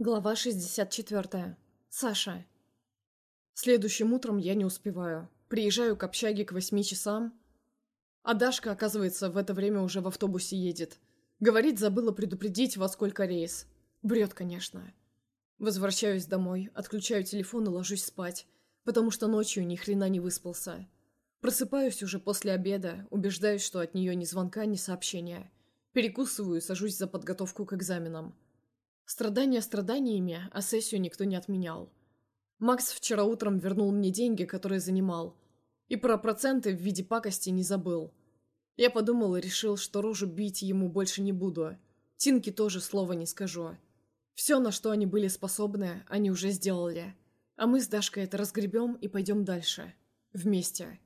Глава 64. Саша. Следующим утром я не успеваю. Приезжаю к общаге к восьми часам. А Дашка, оказывается, в это время уже в автобусе едет. Говорит, забыла предупредить, во сколько рейс. Бред, конечно. Возвращаюсь домой, отключаю телефон и ложусь спать, потому что ночью ни хрена не выспался. Просыпаюсь уже после обеда, убеждаюсь, что от нее ни звонка, ни сообщения. Перекусываю и сажусь за подготовку к экзаменам. Страдания страданиями, а сессию никто не отменял. Макс вчера утром вернул мне деньги, которые занимал. И про проценты в виде пакости не забыл. Я подумал и решил, что рожу бить ему больше не буду. Тинке тоже слова не скажу. Все, на что они были способны, они уже сделали. А мы с Дашкой это разгребем и пойдем дальше. Вместе.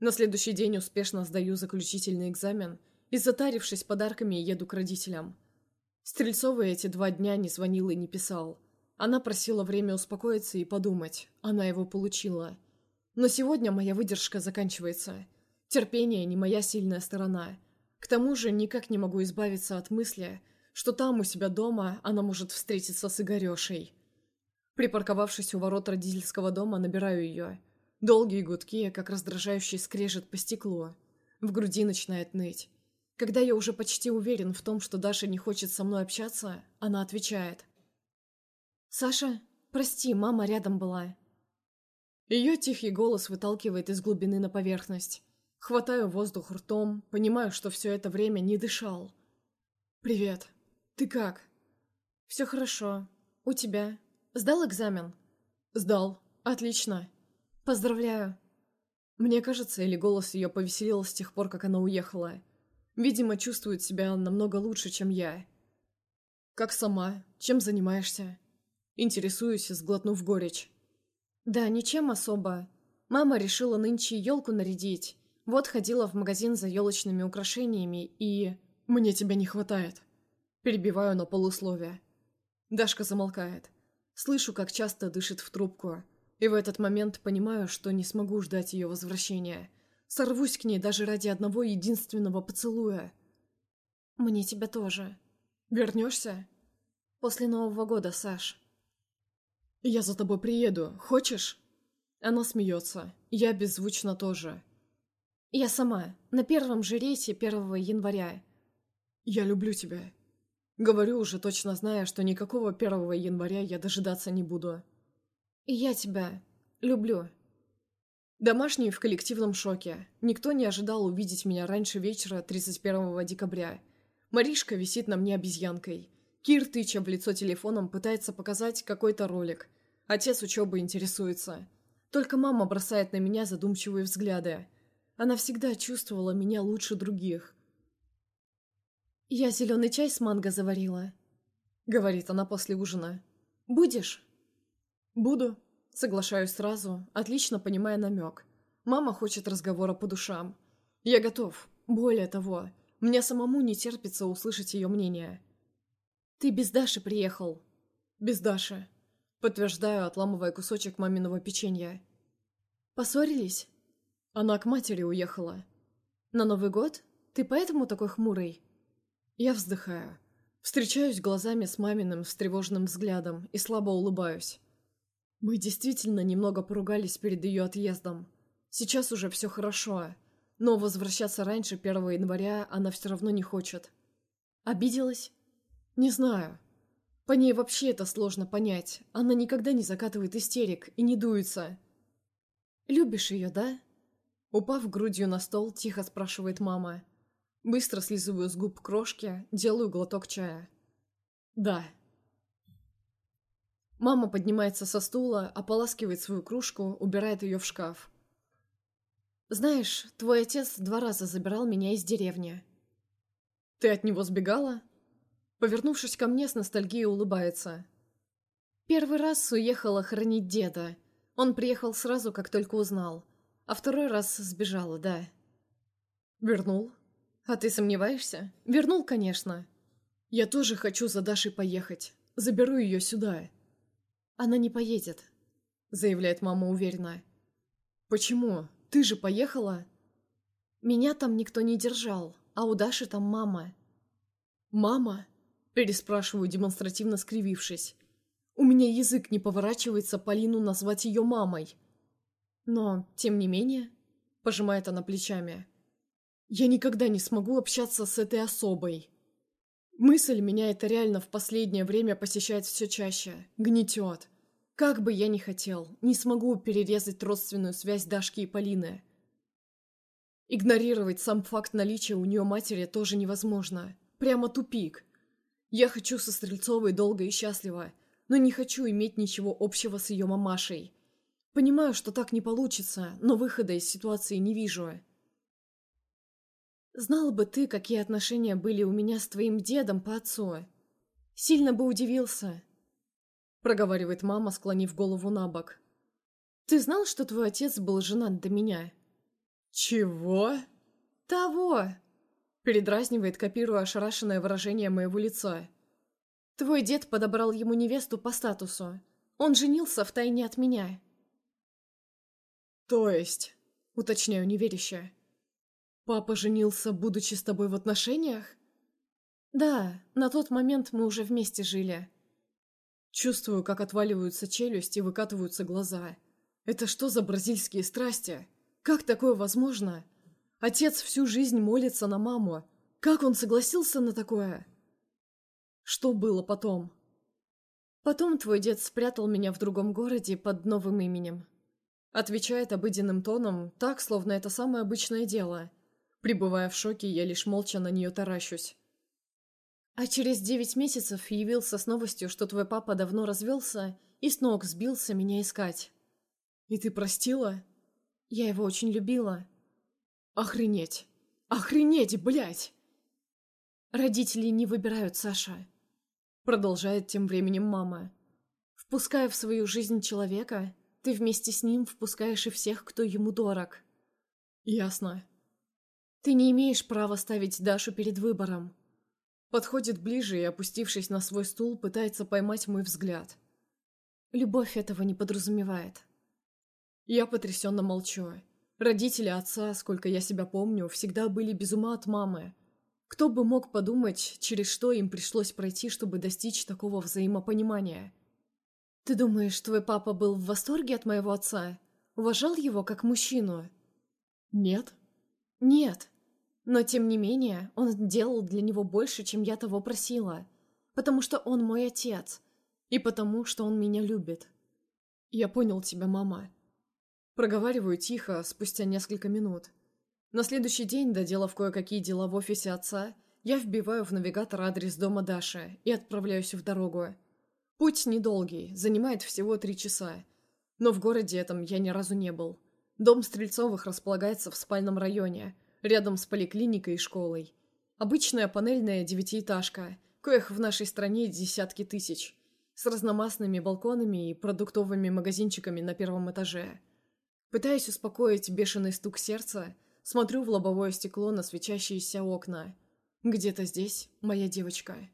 На следующий день успешно сдаю заключительный экзамен и, затарившись подарками, еду к родителям. Стрельцова эти два дня не звонил и не писал. Она просила время успокоиться и подумать. Она его получила. Но сегодня моя выдержка заканчивается. Терпение не моя сильная сторона. К тому же никак не могу избавиться от мысли, что там у себя дома она может встретиться с Игорешей. Припарковавшись у ворот родительского дома, набираю ее. Долгие гудки, как раздражающий скрежет по стеклу. В груди начинает ныть. Когда я уже почти уверен в том, что Даша не хочет со мной общаться, она отвечает. «Саша, прости, мама рядом была». Ее тихий голос выталкивает из глубины на поверхность. Хватаю воздух ртом, понимаю, что все это время не дышал. «Привет. Ты как?» «Все хорошо. У тебя? Сдал экзамен?» «Сдал. Отлично. Поздравляю». Мне кажется, или голос ее повеселил с тех пор, как она уехала. Видимо, чувствует себя намного лучше, чем я. «Как сама? Чем занимаешься?» Интересуюсь, сглотнув горечь. «Да, ничем особо. Мама решила нынче елку нарядить. Вот ходила в магазин за елочными украшениями и... Мне тебя не хватает». Перебиваю на полусловие. Дашка замолкает. Слышу, как часто дышит в трубку. И в этот момент понимаю, что не смогу ждать ее возвращения. Сорвусь к ней даже ради одного единственного поцелуя. Мне тебя тоже. Вернешься? После Нового года, Саш. Я за тобой приеду. Хочешь? Она смеется. Я беззвучно тоже. Я сама. На первом же рейсе 1 января. Я люблю тебя. Говорю уже, точно зная, что никакого 1 января я дожидаться не буду. И я тебя люблю. Домашние в коллективном шоке. Никто не ожидал увидеть меня раньше вечера 31 декабря. Маришка висит на мне обезьянкой. Кир, тыча в лицо телефоном, пытается показать какой-то ролик. Отец учебы интересуется. Только мама бросает на меня задумчивые взгляды. Она всегда чувствовала меня лучше других. «Я зеленый чай с манго заварила», — говорит она после ужина. «Будешь?» «Буду», Соглашаюсь сразу, отлично понимая намек. Мама хочет разговора по душам. Я готов. Более того, мне самому не терпится услышать ее мнение. «Ты без Даши приехал?» «Без Даши», — подтверждаю, отламывая кусочек маминого печенья. «Поссорились?» Она к матери уехала. «На Новый год? Ты поэтому такой хмурый?» Я вздыхаю. Встречаюсь глазами с маминым встревоженным взглядом и слабо улыбаюсь. Мы действительно немного поругались перед ее отъездом. Сейчас уже все хорошо, но возвращаться раньше 1 января она все равно не хочет. Обиделась? Не знаю. По ней вообще это сложно понять. Она никогда не закатывает истерик и не дуется. «Любишь ее, да?» Упав грудью на стол, тихо спрашивает мама. Быстро слизываю с губ крошки, делаю глоток чая. «Да». Мама поднимается со стула, ополаскивает свою кружку, убирает ее в шкаф. «Знаешь, твой отец два раза забирал меня из деревни». «Ты от него сбегала?» Повернувшись ко мне, с ностальгией улыбается. «Первый раз уехала хоронить деда. Он приехал сразу, как только узнал. А второй раз сбежала, да». «Вернул? А ты сомневаешься?» «Вернул, конечно». «Я тоже хочу за Дашей поехать. Заберу ее сюда». «Она не поедет», — заявляет мама уверенно. «Почему? Ты же поехала?» «Меня там никто не держал, а у Даши там мама». «Мама?» Переспрашиваю, демонстративно скривившись. У меня язык не поворачивается Полину назвать ее мамой. Но, тем не менее, пожимает она плечами. Я никогда не смогу общаться с этой особой. Мысль меня это реально в последнее время посещает все чаще, гнетет. Как бы я ни хотел, не смогу перерезать родственную связь Дашки и Полины. Игнорировать сам факт наличия у нее матери тоже невозможно. Прямо тупик. Я хочу со Стрельцовой долго и счастливо, но не хочу иметь ничего общего с ее мамашей. Понимаю, что так не получится, но выхода из ситуации не вижу. Знал бы ты, какие отношения были у меня с твоим дедом по отцу. Сильно бы удивился. Проговаривает мама, склонив голову на бок. Ты знал, что твой отец был женат до меня? Чего? Того. Передразнивает, копируя ошарашенное выражение моего лица. Твой дед подобрал ему невесту по статусу. Он женился втайне от меня. То есть, уточняю неверяще, «Папа женился, будучи с тобой в отношениях?» «Да, на тот момент мы уже вместе жили». Чувствую, как отваливаются челюсти и выкатываются глаза. Это что за бразильские страсти? Как такое возможно? Отец всю жизнь молится на маму. Как он согласился на такое? Что было потом? Потом твой дед спрятал меня в другом городе под новым именем. Отвечает обыденным тоном, так, словно это самое обычное дело – Пребывая в шоке, я лишь молча на нее таращусь. А через девять месяцев явился с новостью, что твой папа давно развелся и с ног сбился меня искать. И ты простила? Я его очень любила. Охренеть! Охренеть, блядь! Родители не выбирают Саша. Продолжает тем временем мама. Впуская в свою жизнь человека, ты вместе с ним впускаешь и всех, кто ему дорог. Ясно. Ты не имеешь права ставить Дашу перед выбором. Подходит ближе и, опустившись на свой стул, пытается поймать мой взгляд. Любовь этого не подразумевает. Я потрясенно молчу. Родители отца, сколько я себя помню, всегда были без ума от мамы. Кто бы мог подумать, через что им пришлось пройти, чтобы достичь такого взаимопонимания? Ты думаешь, твой папа был в восторге от моего отца? Уважал его как мужчину? Нет. Нет. Но, тем не менее, он делал для него больше, чем я того просила. Потому что он мой отец. И потому, что он меня любит. Я понял тебя, мама. Проговариваю тихо, спустя несколько минут. На следующий день, доделав кое-какие дела в офисе отца, я вбиваю в навигатор адрес дома Даши и отправляюсь в дорогу. Путь недолгий, занимает всего три часа. Но в городе этом я ни разу не был. Дом Стрельцовых располагается в спальном районе – рядом с поликлиникой и школой. Обычная панельная девятиэтажка, коих в нашей стране десятки тысяч, с разномастными балконами и продуктовыми магазинчиками на первом этаже. Пытаясь успокоить бешеный стук сердца, смотрю в лобовое стекло на свечащиеся окна. Где-то здесь моя девочка.